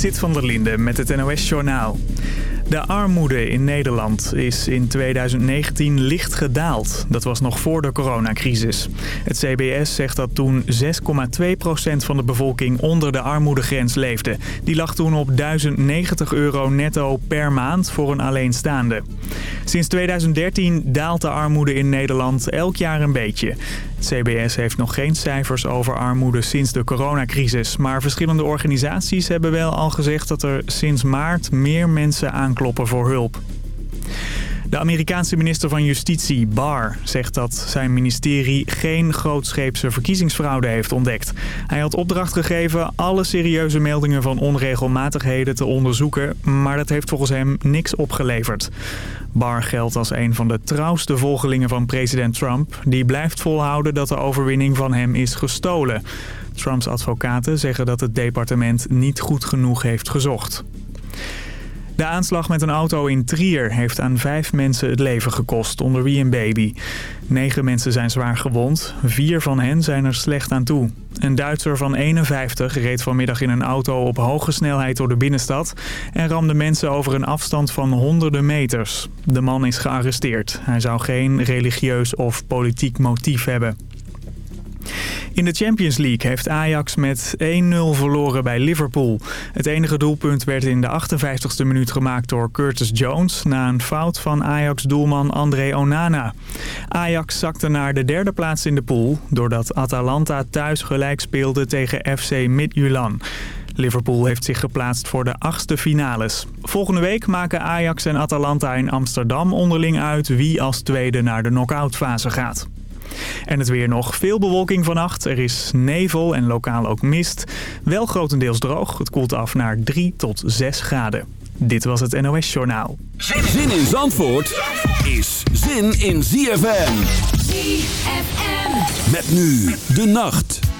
Zit van der Linde met het NOS-journaal. De armoede in Nederland is in 2019 licht gedaald. Dat was nog voor de coronacrisis. Het CBS zegt dat toen 6,2% van de bevolking onder de armoedegrens leefde. Die lag toen op 1090 euro netto per maand voor een alleenstaande. Sinds 2013 daalt de armoede in Nederland elk jaar een beetje. Het CBS heeft nog geen cijfers over armoede sinds de coronacrisis. Maar verschillende organisaties hebben wel al gezegd dat er sinds maart meer mensen aankloppen voor hulp. De Amerikaanse minister van Justitie, Barr, zegt dat zijn ministerie geen grootscheepse verkiezingsfraude heeft ontdekt. Hij had opdracht gegeven alle serieuze meldingen van onregelmatigheden te onderzoeken, maar dat heeft volgens hem niks opgeleverd. Barr geldt als een van de trouwste volgelingen van president Trump. Die blijft volhouden dat de overwinning van hem is gestolen. Trumps advocaten zeggen dat het departement niet goed genoeg heeft gezocht. De aanslag met een auto in Trier heeft aan vijf mensen het leven gekost, onder wie een baby. Negen mensen zijn zwaar gewond, vier van hen zijn er slecht aan toe. Een Duitser van 51 reed vanmiddag in een auto op hoge snelheid door de binnenstad... en ramde mensen over een afstand van honderden meters. De man is gearresteerd. Hij zou geen religieus of politiek motief hebben. In de Champions League heeft Ajax met 1-0 verloren bij Liverpool. Het enige doelpunt werd in de 58e minuut gemaakt door Curtis Jones... na een fout van Ajax-doelman André Onana. Ajax zakte naar de derde plaats in de pool... doordat Atalanta thuis gelijk speelde tegen FC Midtjylland. Liverpool heeft zich geplaatst voor de achtste finales. Volgende week maken Ajax en Atalanta in Amsterdam onderling uit... wie als tweede naar de knock-outfase gaat. En het weer nog. Veel bewolking vannacht. Er is nevel en lokaal ook mist. Wel grotendeels droog. Het koelt af naar 3 tot 6 graden. Dit was het NOS Journaal. Zin in Zandvoort is zin in ZFM. ZFM. Met nu de nacht.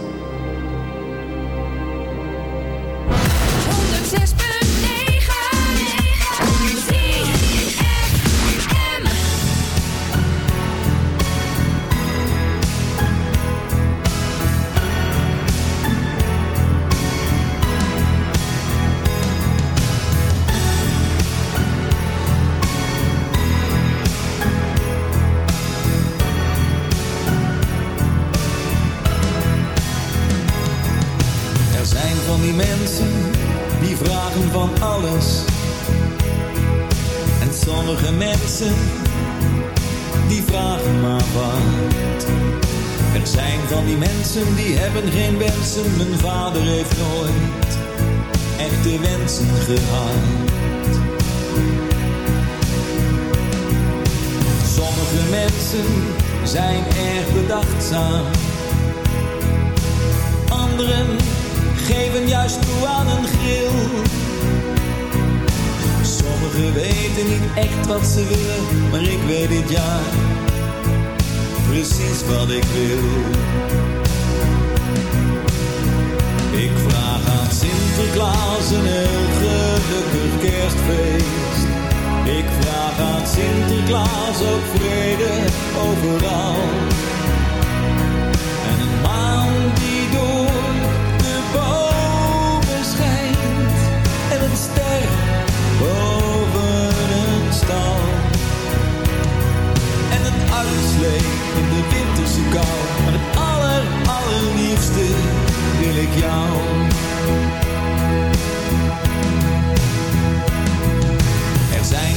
Ik vraag aan Sinterklaas ook vrede overal. En een maan die door de bomen schijnt. En een ster boven een stal. En een uitslee in de winterse kou. Maar het aller, allerliefste wil ik jou.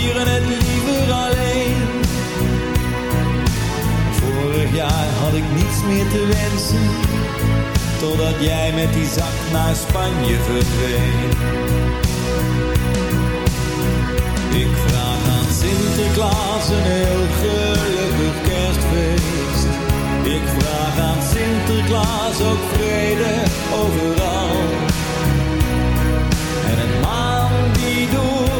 vieren het liever alleen. Vorig jaar had ik niets meer te wensen, totdat jij met die zak naar Spanje verdween. Ik vraag aan Sinterklaas een heel gelukkig kerstfeest. Ik vraag aan Sinterklaas ook vrede overal. En een maan die door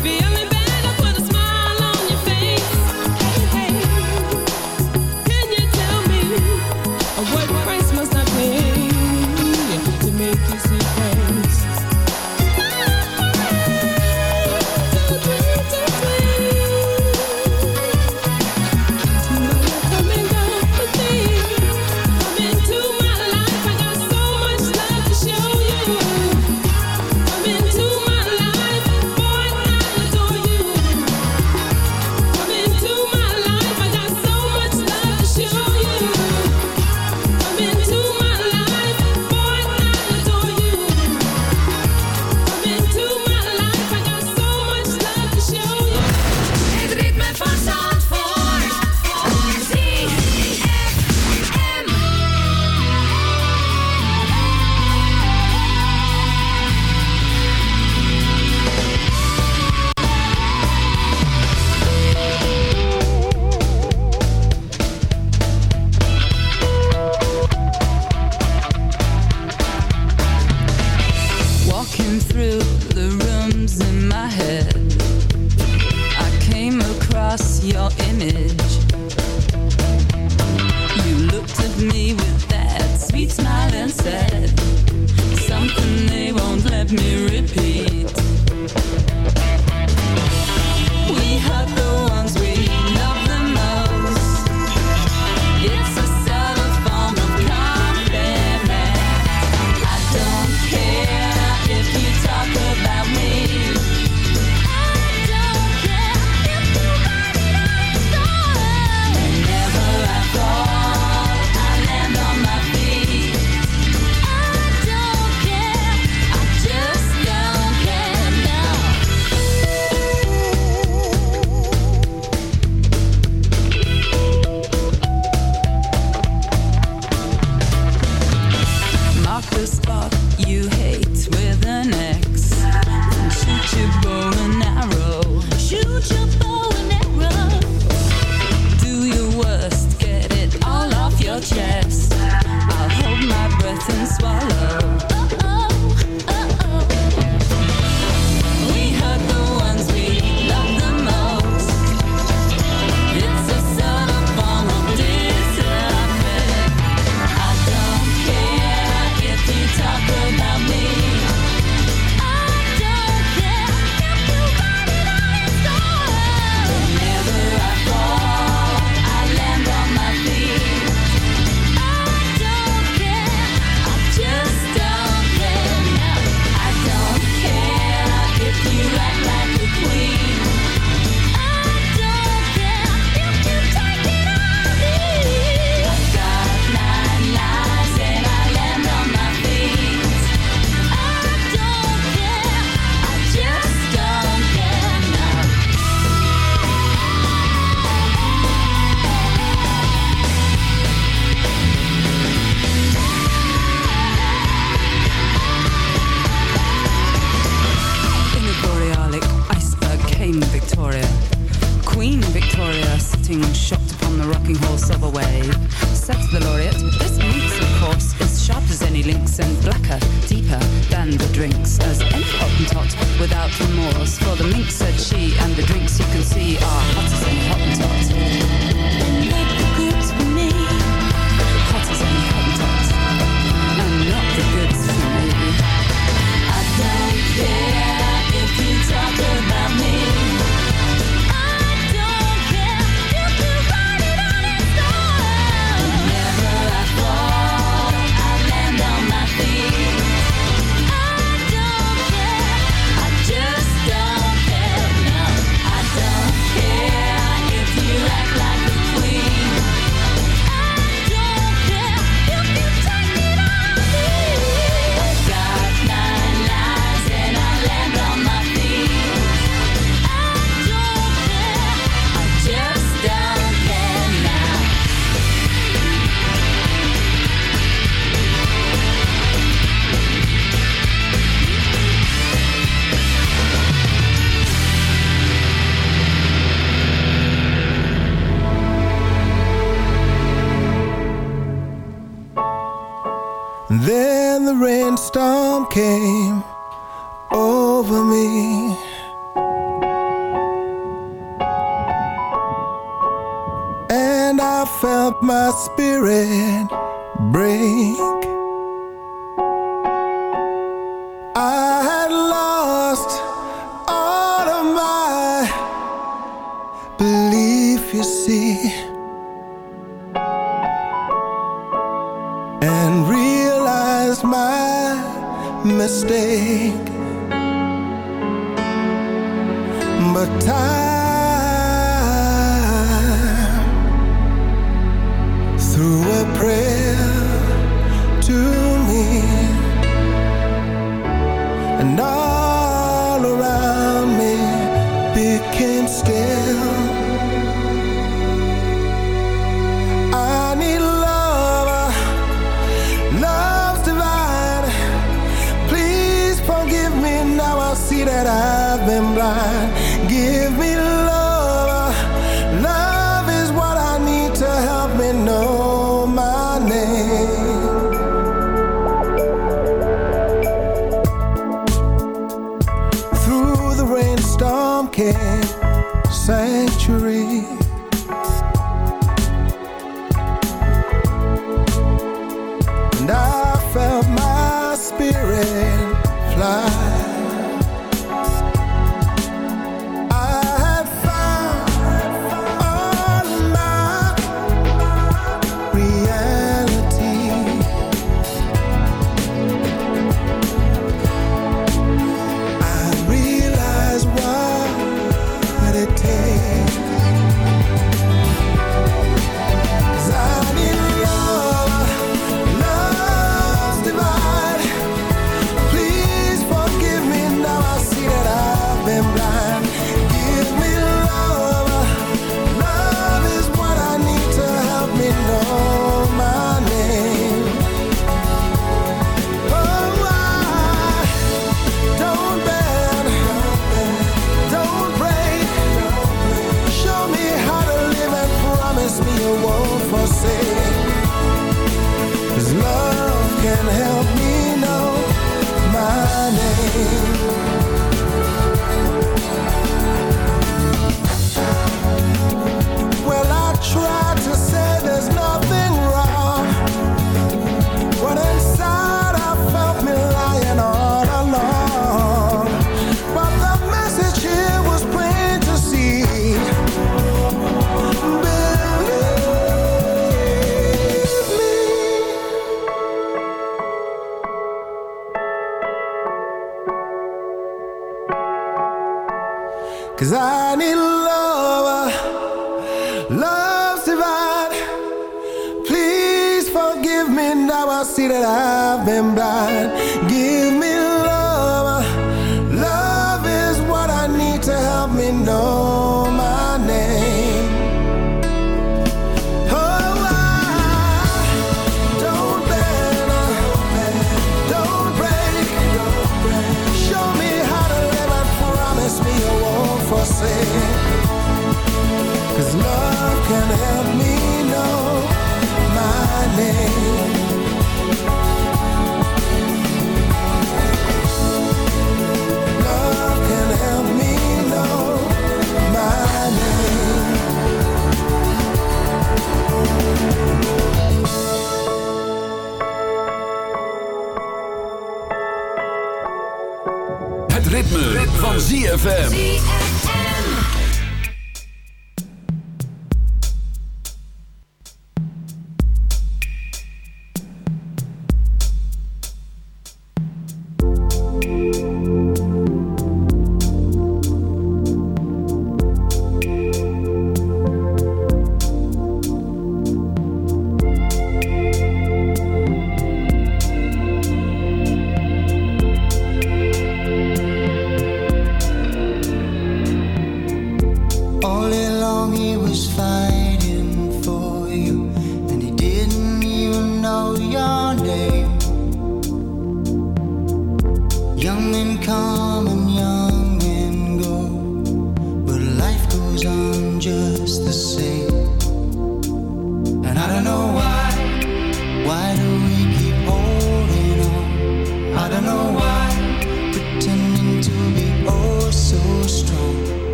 you?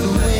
the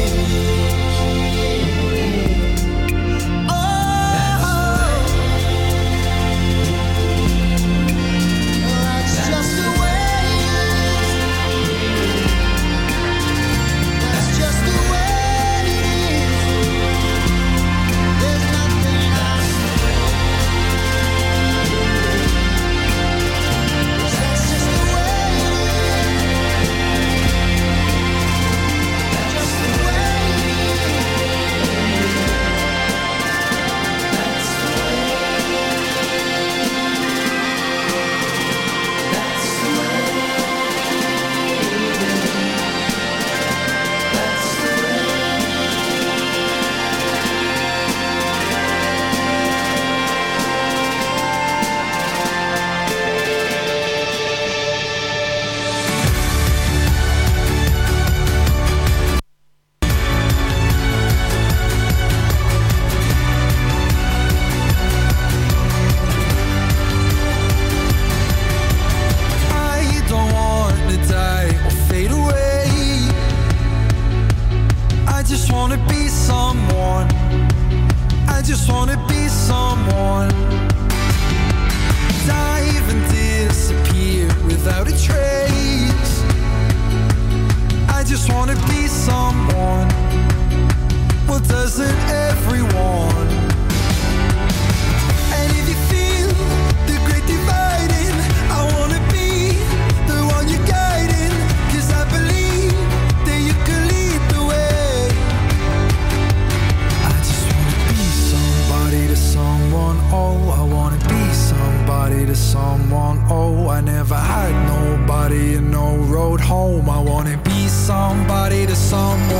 home. I wanna be somebody to someone.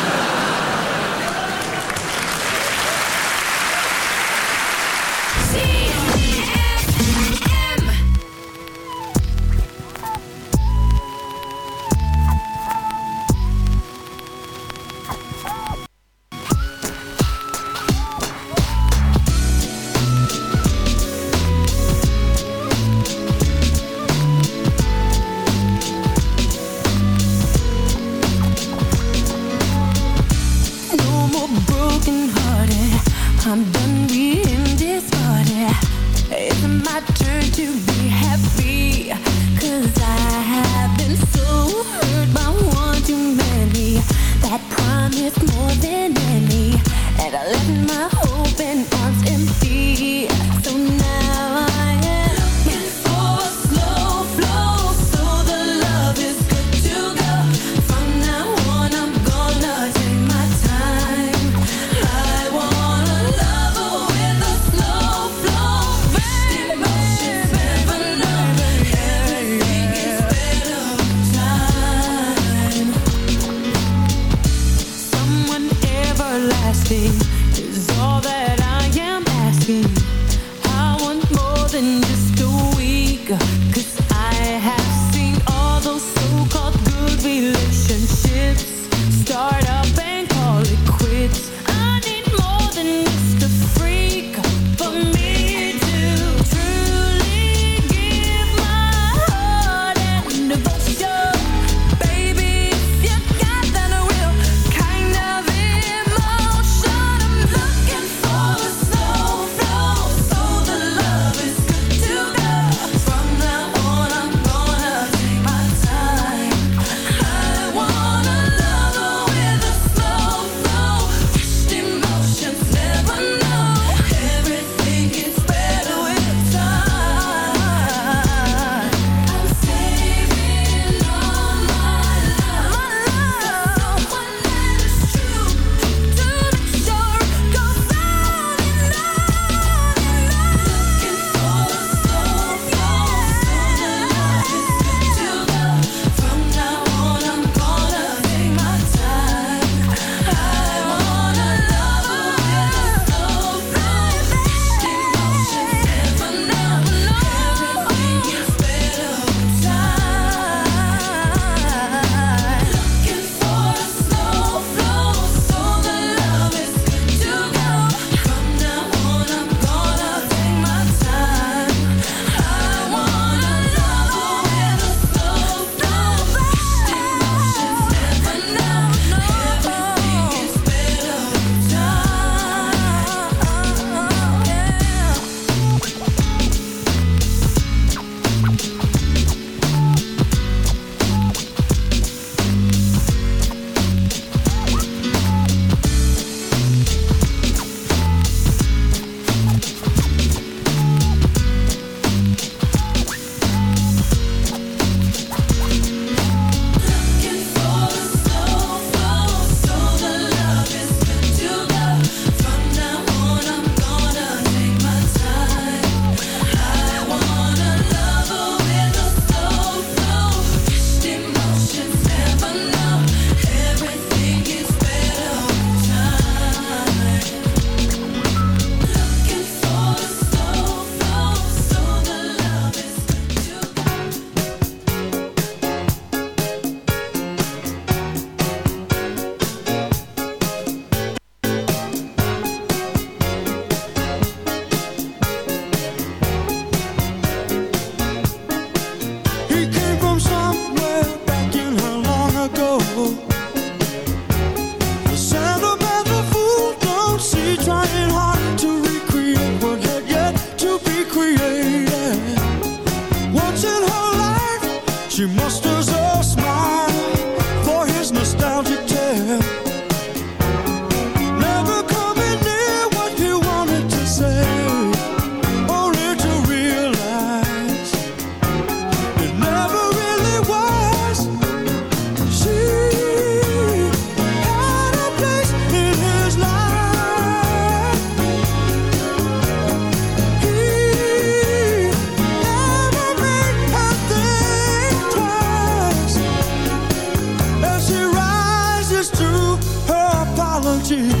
you.